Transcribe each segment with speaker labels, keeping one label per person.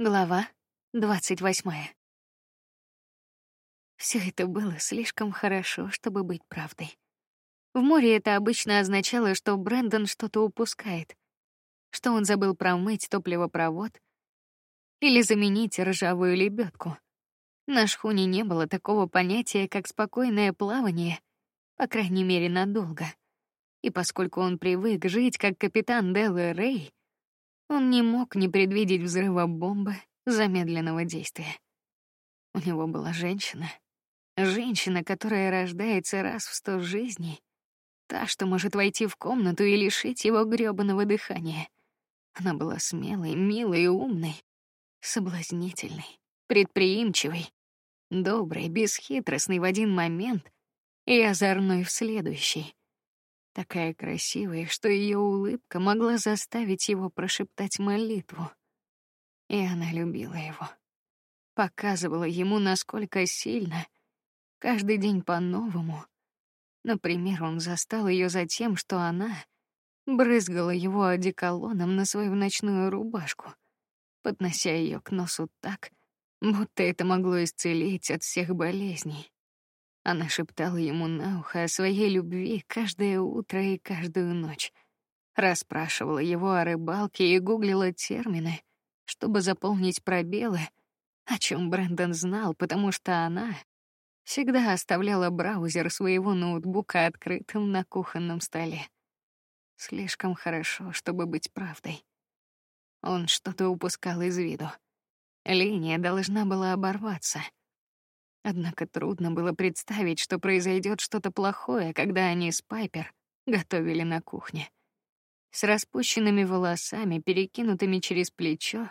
Speaker 1: Глава двадцать восьмая. Все это было слишком хорошо, чтобы быть правдой. В море это обычно означало, что Брэндон что-то упускает, что он забыл промыть топливопровод или заменить ржавую лебедку. На шхуне не было такого понятия, как спокойное плавание, по крайней мере, надолго. И поскольку он привык жить как капитан Делла Рэй, он не мог не предвидеть взрыва бомбы замедленного действия. У него была женщина, женщина, которая рождается раз в сто жизней, та, что может войти в комнату и лишить его грёбаного дыхания. Она была смелой, милой и умной, соблазнительной, предприимчивой, доброй, бесхитростной в один момент и озорной в следующий такая красивая, что ее улыбка могла заставить его прошептать молитву. И она любила его, показывала ему, насколько сильно, каждый день по-новому. Например, он застал ее за тем, что она брызгала его одеколоном на свою ночную рубашку, поднося ее к носу так, будто это могло исцелить от всех болезней. Она шептала ему на ухо о своей любви каждое утро и каждую ночь, расспрашивала его о рыбалке и гуглила термины, чтобы заполнить пробелы, о чем Брэндон знал, потому что она всегда оставляла браузер своего ноутбука открытым на кухонном столе. Слишком хорошо, чтобы быть правдой. Он что-то упускал из виду. Линия должна была оборваться. Однако трудно было представить, что произойдет что-то плохое, когда они с Пайпер готовили на кухне. С распущенными волосами, перекинутыми через плечо,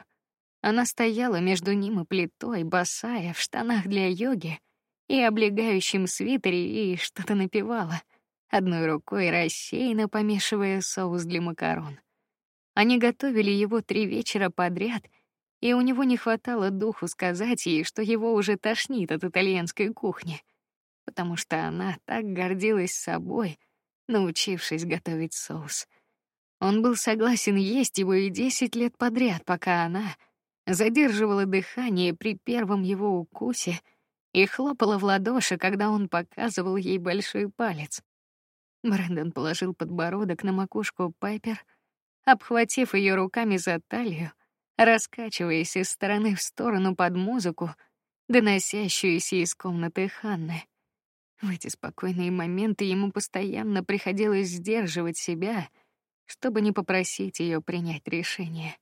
Speaker 1: она стояла между ним и плитой, босая, в штанах для йоги и облегающем свитере, и что-то напевала, одной рукой рассеянно помешивая соус для макарон. Они готовили его три вечера подряд — и у него не хватало духу сказать ей, что его уже тошнит от итальянской кухни, потому что она так гордилась собой, научившись готовить соус. Он был согласен есть его и десять лет подряд, пока она задерживала дыхание при первом его укусе и хлопала в ладоши, когда он показывал ей большой палец. Брэндон положил подбородок на макушку Пайпер, обхватив ее руками за талию раскачиваясь из стороны в сторону под музыку, доносящуюся из комнаты Ханны. В эти спокойные моменты ему постоянно приходилось сдерживать себя, чтобы не попросить ее принять решение.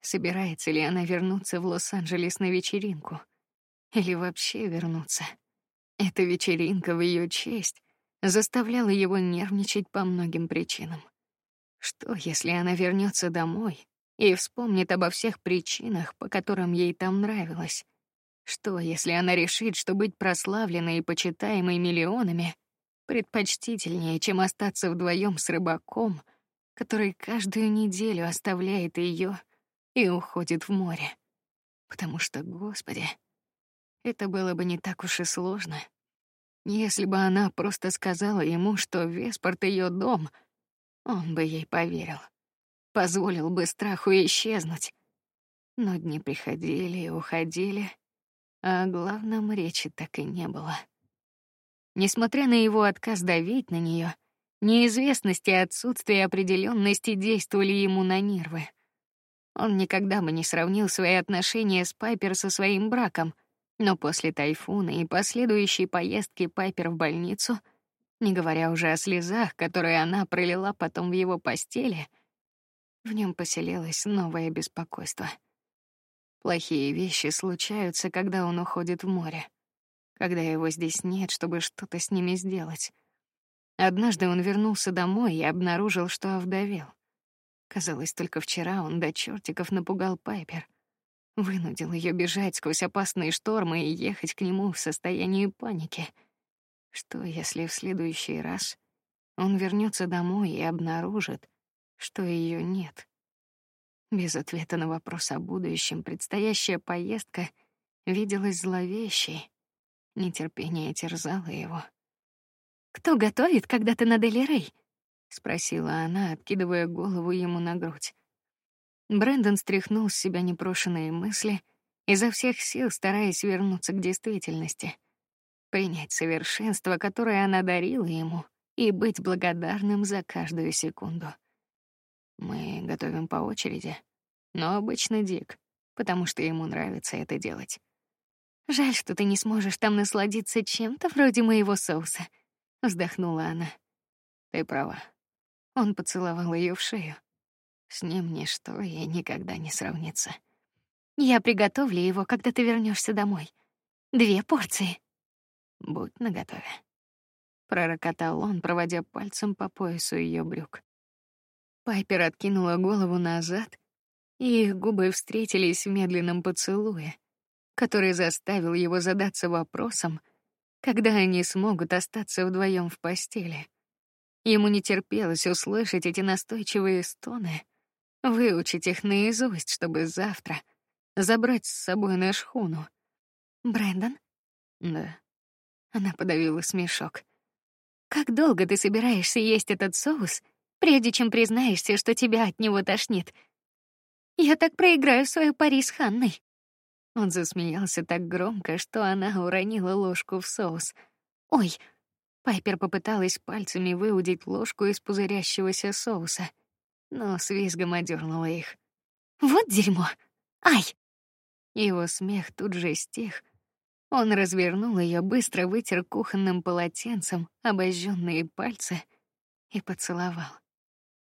Speaker 1: Собирается ли она вернуться в Лос-Анджелес на вечеринку или вообще вернуться? Эта вечеринка в ее честь заставляла его нервничать по многим причинам. Что, если она вернется домой и вспомнит обо всех причинах, по которым ей там нравилось. Что, если она решит, что быть прославленной и почитаемой миллионами предпочтительнее, чем остаться вдвоем с рыбаком, который каждую неделю оставляет ее и уходит в море? Потому что, Господи, это было бы не так уж и сложно, если бы она просто сказала ему, что Веспорт ее дом, он бы ей поверил позволил бы страху исчезнуть. Но дни приходили и уходили, а главном речи так и не было. Несмотря на его отказ давить на нее, неизвестность и отсутствие определенности действовали ему на нервы. Он никогда бы не сравнил свои отношения с Пайпер со своим браком, но после тайфуна и последующей поездки Пайпер в больницу, не говоря уже о слезах, которые она пролила потом в его постели, в нем поселилось новое беспокойство. Плохие вещи случаются, когда он уходит в море, когда его здесь нет, чтобы что-то с ними сделать. Однажды он вернулся домой и обнаружил, что овдовел. Казалось, только вчера он до чертиков напугал Пайпер, вынудил ее бежать сквозь опасные штормы и ехать к нему в состоянии паники. Что, если в следующий раз он вернется домой и обнаружит, что ее нет. Без ответа на вопрос о будущем предстоящая поездка виделась зловещей. Нетерпение терзало его. Кто готовит, когда ты на Делирей? спросила она, откидывая голову ему на грудь. Брэндон стряхнул с себя непрошенные мысли, изо всех сил стараясь вернуться к действительности, принять совершенство, которое она дарила ему, и быть благодарным за каждую секунду. Мы готовим по очереди, но обычно Дик, потому что ему нравится это делать. Жаль, что ты не сможешь там насладиться чем-то вроде моего соуса, вздохнула она. Ты права. Он поцеловал ее в шею. С ним ничто и никогда не сравнится. Я приготовлю его, когда ты вернешься домой. Две порции. Будь наготове. Пророкотал он, проводя пальцем по поясу ее брюк. Пайпер откинула голову назад, и их губы встретились в медленном поцелуе, который заставил его задаться вопросом, когда они смогут остаться вдвоем в постели. Ему не терпелось услышать эти настойчивые стоны, выучить их наизусть, чтобы завтра забрать с собой на шхуну. Брэндон? Да. Она подавила смешок. Как долго ты собираешься есть этот соус, прежде чем признаешься, что тебя от него тошнит? Я так проиграю свою пари с Ханной. Он засмеялся так громко, что она уронила ложку в соус. Ой! Пайпер попыталась пальцами выудить ложку из пузырящегося соуса, но с визгом одернула их. Вот дерьмо! Ай! Его смех тут же стих. Он развернул ее, быстро вытер кухонным полотенцем обожженные пальцы и поцеловал.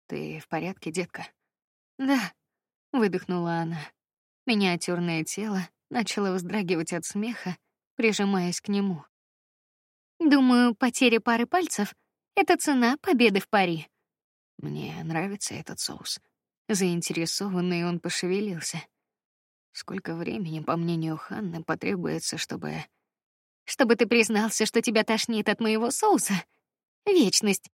Speaker 1: Ты в порядке, детка? Да, выдохнула она. Миниатюрное тело начало вздрагивать от смеха, прижимаясь к нему. Думаю, потеря пары пальцев — это цена победы в пари. Мне нравится этот соус. Заинтересованный он пошевелился. Сколько времени, по мнению Ханны, потребуется, чтобы чтобы ты признался, что тебя тошнит от моего соуса? Вечность.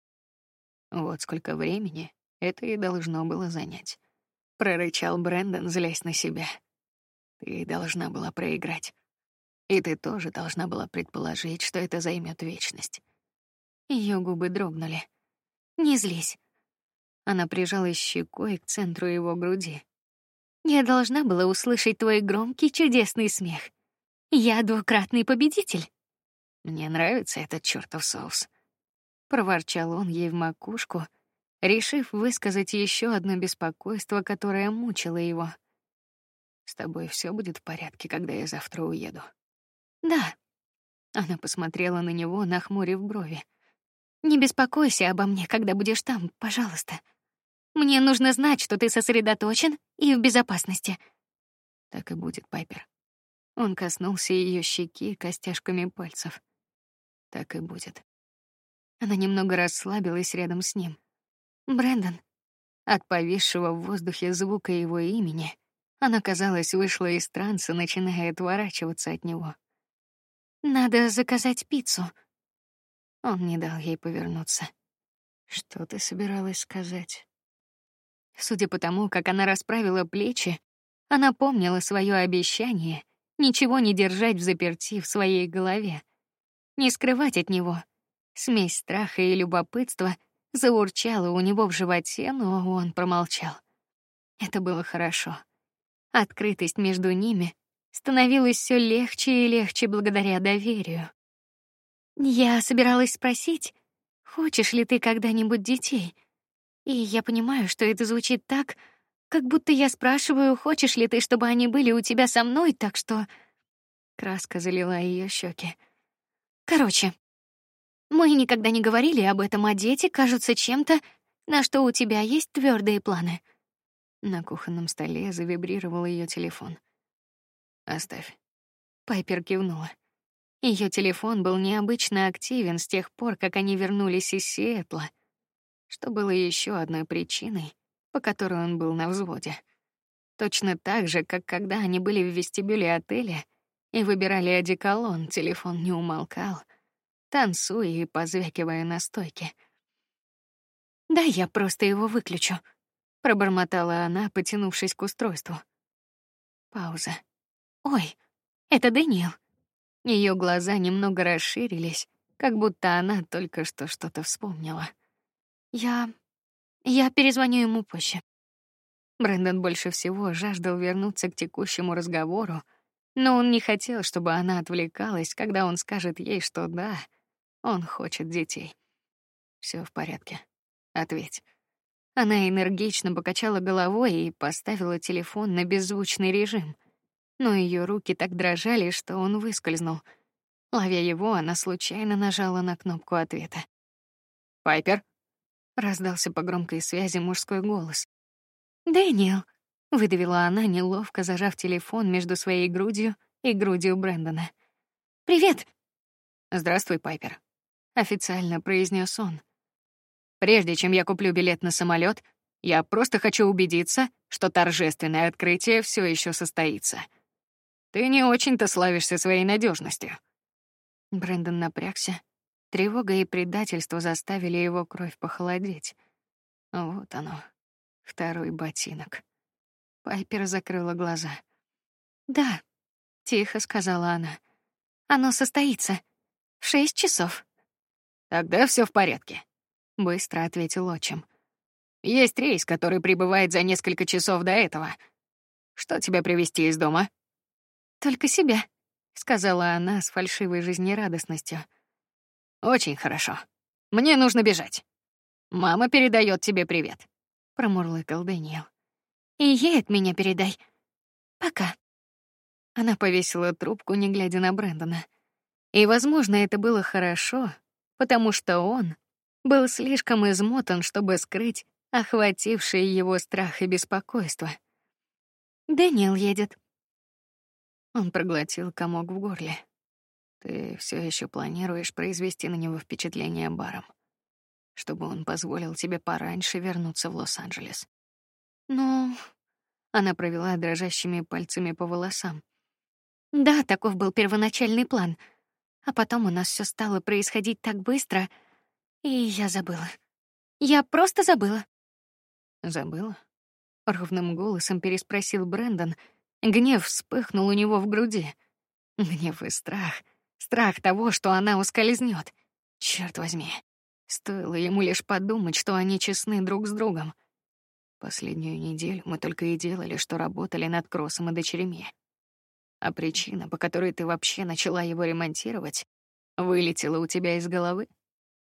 Speaker 1: Вот сколько времени это и должно было занять. Прорычал Брэндон, злясь на себя. Ты должна была проиграть. И ты тоже должна была предположить, что это займет вечность. Ее губы дрогнули. Не злись. Она прижалась щекой к центру его груди. Я должна была услышать твой громкий чудесный смех. Я двукратный победитель. Мне нравится этот чертов соус. Проворчал он ей в макушку, решив высказать еще одно беспокойство, которое мучило его. С тобой все будет в порядке, когда я завтра уеду. Да. Она посмотрела на него, нахмурив брови. Не беспокойся обо мне, когда будешь там, пожалуйста. Мне нужно знать, что ты сосредоточен и в безопасности. Так и будет, Пайпер. Он коснулся ее щеки костяшками пальцев. Так и будет. Она немного расслабилась рядом с ним. Брэндон. От повисшего в воздухе звука его имени она, казалось, вышла из транса, начиная отворачиваться от него. Надо заказать пиццу. Он не дал ей повернуться. Что ты собиралась сказать? Судя по тому, как она расправила плечи, она помнила свое обещание ничего не держать в заперти в своей голове, не скрывать от него. Смесь страха и любопытства заурчала у него в животе, но он промолчал. Это было хорошо. Открытость между ними становилась все легче и легче благодаря доверию. Я собиралась спросить, хочешь ли ты когда-нибудь детей? И я понимаю, что это звучит так, как будто я спрашиваю, хочешь ли ты, чтобы они были у тебя со мной, так что краска залила ее щеки. Короче, мы никогда не говорили об этом, а дети кажутся чем-то, на что у тебя есть твердые планы. На кухонном столе завибрировал ее телефон. Оставь. Пайпер кивнула. Ее телефон был необычно активен с тех пор, как они вернулись из Сиэтла, что было еще одной причиной, по которой он был на взводе. Точно так же, как когда они были в вестибюле отеля и выбирали одеколон, телефон не умолкал, танцуя и позвякивая на стойке. Да, я просто его выключу пробормотала она, потянувшись к устройству. Пауза. Ой, это Дэниел. Ее глаза немного расширились, как будто она только что что-то вспомнила. Я я перезвоню ему позже. Брэндон больше всего жаждал вернуться к текущему разговору, но он не хотел, чтобы она отвлекалась, когда он скажет ей, что да, он хочет детей. Все в порядке. Ответь. Она энергично покачала головой и поставила телефон на беззвучный режим. Но ее руки так дрожали, что он выскользнул. Ловя его, она случайно нажала на кнопку ответа. Пайпер раздался по громкой связи мужской голос. Дэниел, выдавила она, неловко зажав телефон между своей грудью и грудью Брэндона. Привет. Здравствуй, Пайпер. Официально произнес он. Прежде чем я куплю билет на самолет, я просто хочу убедиться, что торжественное открытие все еще состоится. Ты не очень-то славишься своей надежностью. Брэндон напрягся. Тревога и предательство заставили его кровь похолодеть. Вот оно, второй ботинок. Пайпер закрыла глаза. Да, тихо сказала она. Оно состоится шесть часов. Тогда все в порядке, быстро ответил отчим. Есть рейс, который прибывает за несколько часов до этого. Что тебя привезти из дома? Только себя, сказала она с фальшивой жизнерадостностью. Очень хорошо. Мне нужно бежать. Мама передает тебе привет промурлыкал Дэниел. И ей от меня передай. Пока. Она повесила трубку, не глядя на Брэндона. И, возможно, это было хорошо, потому что он был слишком измотан, чтобы скрыть охватившие его страх и беспокойство. Дэниел едет. Он проглотил комок в горле. Ты все еще планируешь произвести на него впечатление баром? чтобы он позволил тебе пораньше вернуться в Лос-Анджелес. Ну, она провела дрожащими пальцами по волосам. Да, таков был первоначальный план. А потом у нас все стало происходить так быстро, и я забыла. Я просто забыла. Забыла? Ровным голосом переспросил Брэндон. Гнев вспыхнул у него в груди. Гнев и страх. Страх того, что она ускользнет. Черт возьми. Стоило ему лишь подумать, что они честны друг с другом. Последнюю неделю мы только и делали, что работали над кроссом и дочерьми. А причина, по которой ты вообще начала его ремонтировать, вылетела у тебя из головы?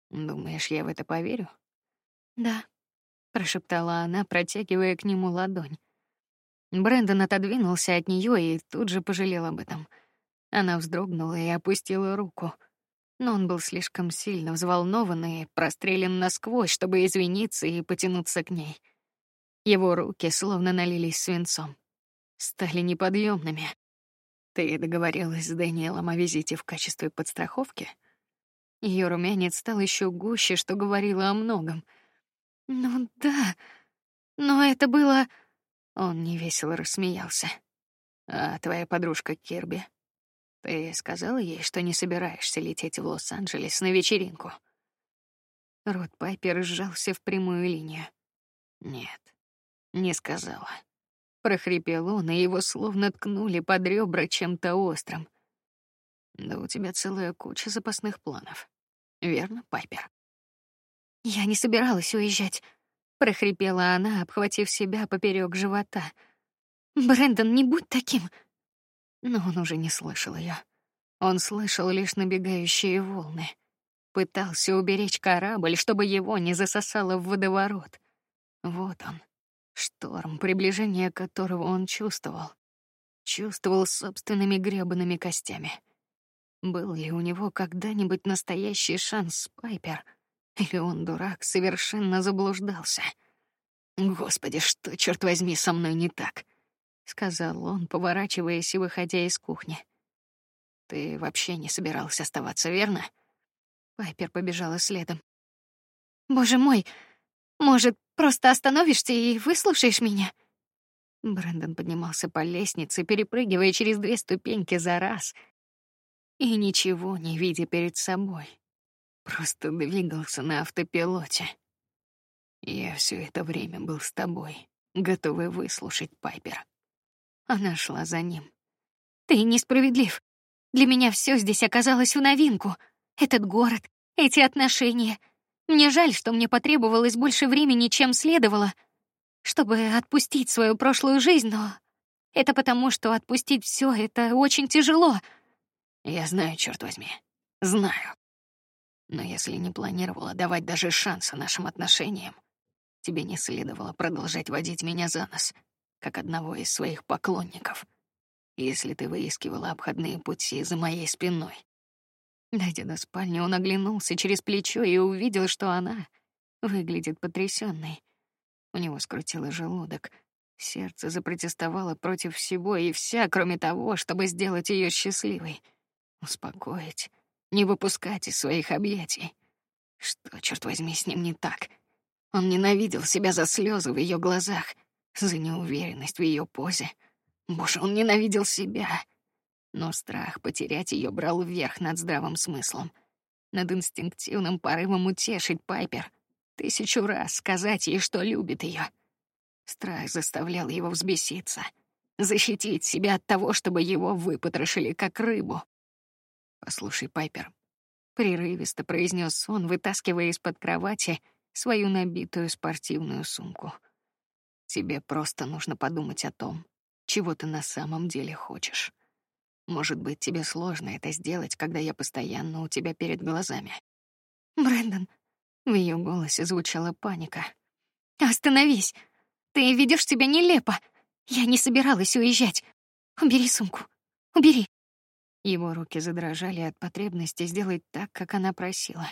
Speaker 1: Думаешь, я в это поверю? Да, прошептала она, протягивая к нему ладонь. Брэндон отодвинулся от нее и тут же пожалел об этом. Она вздрогнула и опустила руку но он был слишком сильно взволнован и прострелен насквозь, чтобы извиниться и потянуться к ней. Его руки словно налились свинцом, стали неподъемными. Ты договорилась с Дэниелом о визите в качестве подстраховки? Ее румянец стал еще гуще, что говорило о многом. Ну да, но это было. Он невесело рассмеялся. А твоя подружка Кирби ты сказала ей, что не собираешься лететь в Лос-Анджелес на вечеринку? Рот Пайпер сжался в прямую линию. Нет, не сказала. Прохрипел он, и его словно ткнули под ребра чем-то острым. Да у тебя целая куча запасных планов, верно, Пайпер? Я не собиралась уезжать, прохрипела она, обхватив себя поперек живота. Брэндон, не будь таким. Но он уже не слышал ее. Он слышал лишь набегающие волны. Пытался уберечь корабль, чтобы его не засосало в водоворот. Вот он, шторм, приближение которого он чувствовал. Чувствовал собственными гребаными костями. Был ли у него когда-нибудь настоящий шанс Пайпер? Или он, дурак, совершенно заблуждался? Господи, что, черт возьми, со мной не так? сказал он, поворачиваясь и выходя из кухни. Ты вообще не собирался оставаться, верно? Пайпер побежала следом. Боже мой, может, просто остановишься и выслушаешь меня? Брэндон поднимался по лестнице, перепрыгивая через две ступеньки за раз, и ничего не видя перед собой, просто двигался на автопилоте. Я все это время был с тобой, готовый выслушать Пайпер. Она шла за ним. Ты несправедлив. Для меня все здесь оказалось в новинку. Этот город, эти отношения. Мне жаль, что мне потребовалось больше времени, чем следовало. чтобы отпустить свою прошлую жизнь, но это потому, что отпустить все это очень тяжело.
Speaker 2: Я знаю, черт возьми, знаю. Но если не планировала давать даже шанса нашим отношениям, тебе не следовало продолжать водить меня за нос, как одного из своих поклонников. Если ты выискивала обходные пути за моей спиной.
Speaker 1: Дойдя до спальни, он оглянулся через плечо и увидел, что она выглядит потрясенной. У него скрутило желудок, сердце запротестовало против всего и вся, кроме того, чтобы сделать ее счастливой, успокоить, не выпускать из своих объятий. Что, черт возьми, с ним не так? Он ненавидел себя за слезы в ее глазах, за неуверенность в ее позе. Боже, он ненавидел себя. Но страх потерять ее брал вверх над здравым смыслом, над инстинктивным порывом утешить Пайпер, тысячу раз сказать ей, что любит ее. Страх заставлял его взбеситься, защитить себя от того, чтобы его выпотрошили как рыбу. Послушай, Пайпер, прерывисто произнес он, вытаскивая из-под кровати свою набитую спортивную сумку. Тебе просто нужно подумать о том, чего ты на самом деле хочешь. Может быть, тебе сложно это сделать, когда я постоянно у тебя перед глазами. Брэндон, в ее голосе звучала паника. Остановись! Ты ведешь себя нелепо. Я не собиралась уезжать. Убери сумку. Убери. Его руки задрожали от потребности сделать так, как она просила.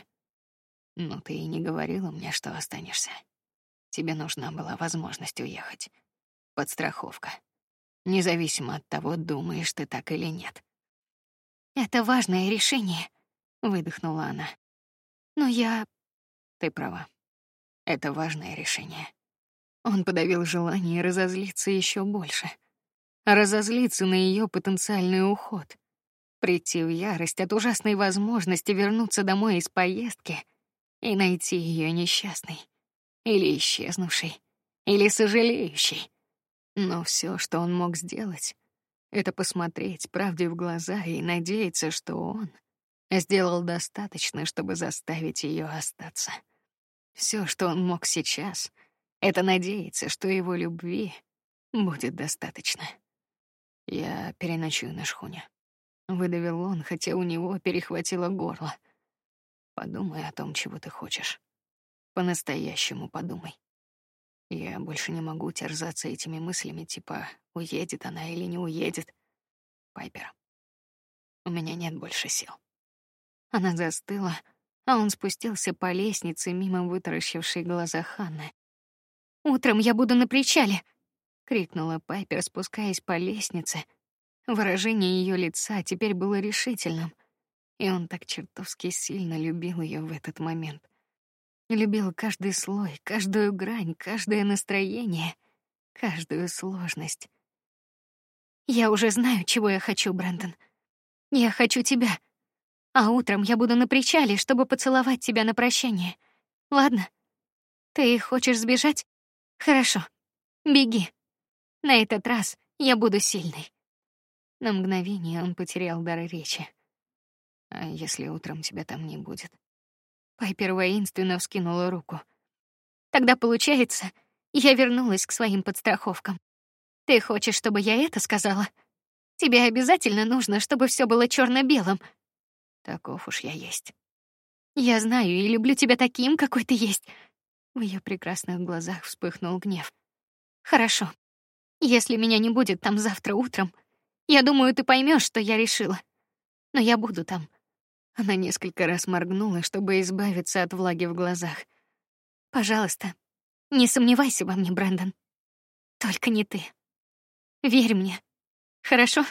Speaker 2: Но ты и не говорила мне, что останешься. Тебе нужна была возможность уехать. Подстраховка. Независимо от того, думаешь ты так или нет.
Speaker 1: Это важное решение, выдохнула она. Но я...
Speaker 2: Ты права. Это важное решение.
Speaker 1: Он подавил желание разозлиться еще больше. Разозлиться на ее потенциальный уход прийти в ярость от ужасной возможности вернуться домой из поездки и найти ее несчастной, или исчезнувшей, или сожалеющей. Но все, что он мог сделать, это посмотреть правде в глаза и надеяться, что он сделал достаточно, чтобы заставить ее остаться. Все, что он мог сейчас, это надеяться, что его любви будет достаточно. Я переночую на шхуне выдавил он, хотя у него перехватило горло. Подумай о том, чего ты хочешь. По-настоящему подумай. Я больше не могу терзаться этими мыслями, типа уедет она или не уедет. Пайпер, у меня нет больше сил. Она застыла, а он спустился по лестнице мимо вытаращившей глаза Ханны. Утром я буду на причале, крикнула Пайпер, спускаясь по лестнице Выражение ее лица теперь было решительным, и он так чертовски сильно любил ее в этот момент. Любил каждый слой, каждую грань, каждое настроение, каждую сложность. Я уже знаю, чего я хочу, Брэндон. Я хочу тебя. А утром я буду на причале, чтобы поцеловать тебя на прощание. Ладно? Ты хочешь сбежать? Хорошо. Беги. На этот раз я буду сильной. На мгновение он потерял дар речи. А если утром тебя там не будет? Пайпер воинственно вскинула руку. Тогда получается, я вернулась к своим подстраховкам. Ты хочешь, чтобы я это сказала? Тебе обязательно нужно, чтобы все было черно белым Таков уж я есть. Я знаю и люблю тебя таким, какой ты есть. В ее прекрасных глазах вспыхнул гнев. Хорошо. Если меня не будет там завтра утром, я думаю, ты поймешь, что я решила. Но я буду там. Она несколько раз моргнула, чтобы избавиться от влаги в глазах. Пожалуйста, не сомневайся во мне, Брэндон. Только не ты. Верь мне. Хорошо?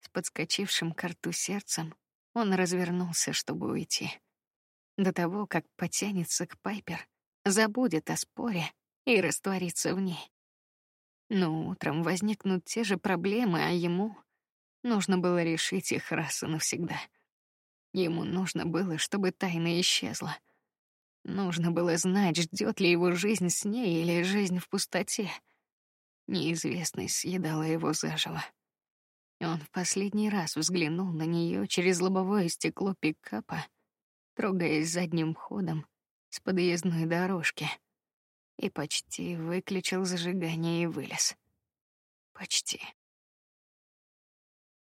Speaker 1: С подскочившим к рту сердцем он развернулся, чтобы уйти. До того, как потянется к Пайпер, забудет о споре и растворится в ней. Но утром возникнут те же проблемы, а ему нужно было решить их раз и навсегда. Ему нужно было, чтобы тайна исчезла. Нужно было знать, ждет ли его жизнь с ней или жизнь в пустоте. Неизвестность съедала его заживо. Он в последний раз взглянул на нее через лобовое стекло пикапа, трогаясь задним ходом с подъездной дорожки. и почти выключил зажигание и вылез. Почти.